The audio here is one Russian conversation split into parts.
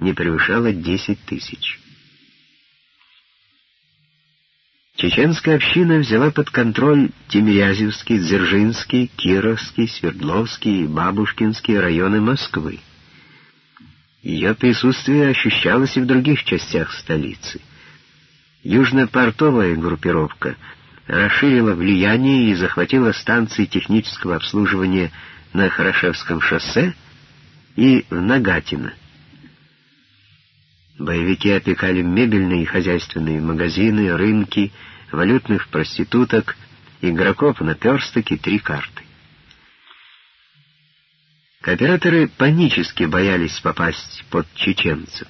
не превышало 10 тысяч. Чеченская община взяла под контроль Тимирязевский, Дзержинский, Кировский, Свердловский и Бабушкинский районы Москвы. Ее присутствие ощущалось и в других частях столицы. Южно-портовая группировка расширила влияние и захватила станции технического обслуживания на Хорошевском шоссе и в Нагатино. Боевики опекали мебельные и хозяйственные магазины, рынки, валютных проституток, игроков на персток три карты. Кооператоры панически боялись попасть под чеченцев.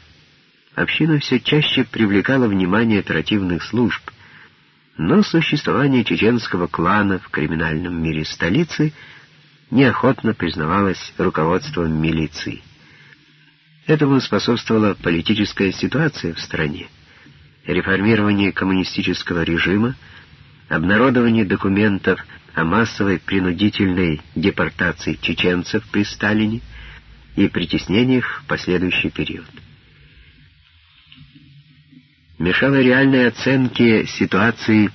Община все чаще привлекала внимание оперативных служб, но существование чеченского клана в криминальном мире столицы неохотно признавалось руководством милиции. Этому способствовала политическая ситуация в стране, реформирование коммунистического режима, обнародование документов о массовой принудительной депортации чеченцев при Сталине и притеснениях в последующий период. Мешало реальной оценке ситуации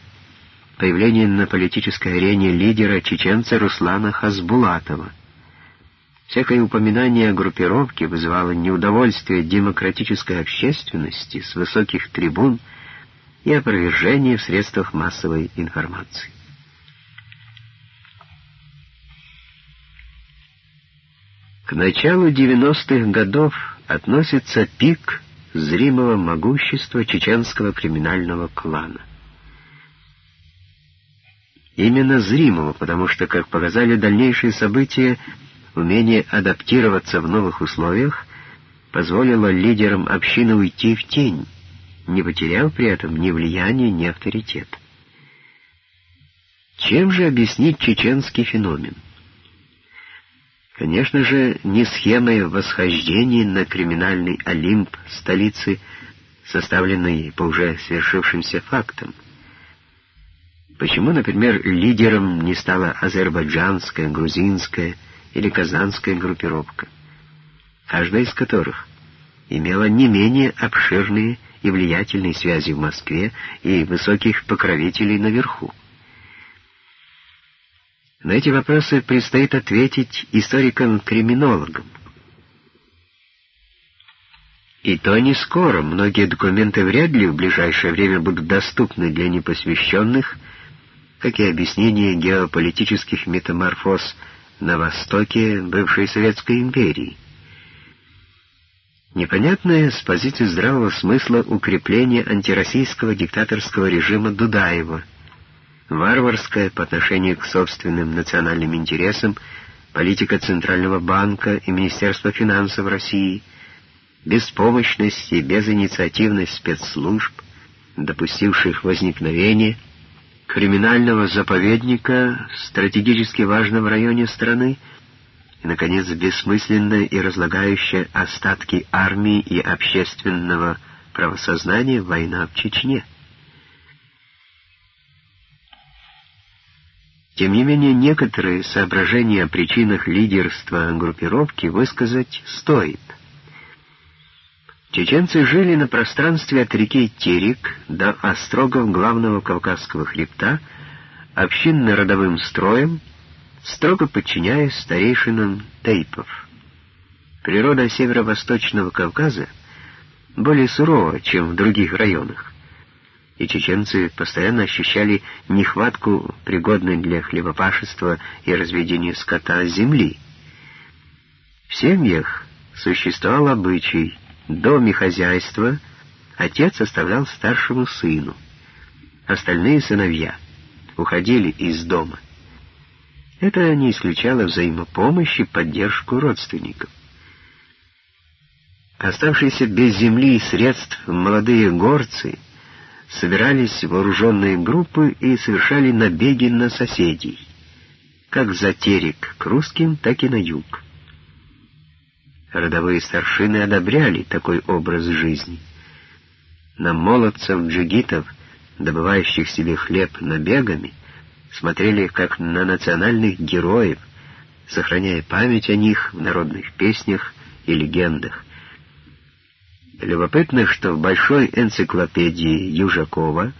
появление на политической арене лидера чеченца Руслана Хасбулатова – Всякое упоминание о группировке вызывало неудовольствие демократической общественности с высоких трибун и опровержение в средствах массовой информации. К началу 90-х годов относится пик зримого могущества чеченского криминального клана. Именно зримого, потому что, как показали дальнейшие события, Умение адаптироваться в новых условиях позволило лидерам общины уйти в тень, не потеряв при этом ни влияния, ни авторитет. Чем же объяснить чеченский феномен? Конечно же, не схемой восхождения на криминальный Олимп столицы, составленной по уже свершившимся фактам. Почему, например, лидером не стала азербайджанская, грузинская, или казанская группировка, каждая из которых имела не менее обширные и влиятельные связи в Москве и высоких покровителей наверху. На эти вопросы предстоит ответить историкам-криминологам. И то не скоро, многие документы вряд ли в ближайшее время будут доступны для непосвященных, как и объяснение геополитических метаморфоз на востоке бывшей Советской империи. Непонятное с позиции здравого смысла укрепление антироссийского диктаторского режима Дудаева, варварская по отношению к собственным национальным интересам политика Центрального банка и Министерства финансов России, беспомощность и безинициативность спецслужб, допустивших возникновение криминального заповедника, стратегически важного в районе страны, и, наконец, бессмысленная и разлагающая остатки армии и общественного правосознания война в Чечне. Тем не менее, некоторые соображения о причинах лидерства группировки высказать стоит – Чеченцы жили на пространстве от реки Терек до острогов главного Кавказского хребта, общинно-родовым строем, строго подчиняясь старейшинам тейпов. Природа северо-восточного Кавказа более сурова, чем в других районах, и чеченцы постоянно ощущали нехватку пригодной для хлебопашества и разведения скота земли. В семьях существовал обычай доме хозяйства отец оставлял старшему сыну. Остальные сыновья уходили из дома. Это не исключало взаимопомощи и поддержку родственников. Оставшиеся без земли и средств молодые горцы собирались в вооруженные группы и совершали набеги на соседей, как за терек к русским, так и на юг. Родовые старшины одобряли такой образ жизни. На молодцев-джигитов, добывающих себе хлеб набегами, смотрели как на национальных героев, сохраняя память о них в народных песнях и легендах. Любопытно, что в большой энциклопедии Южакова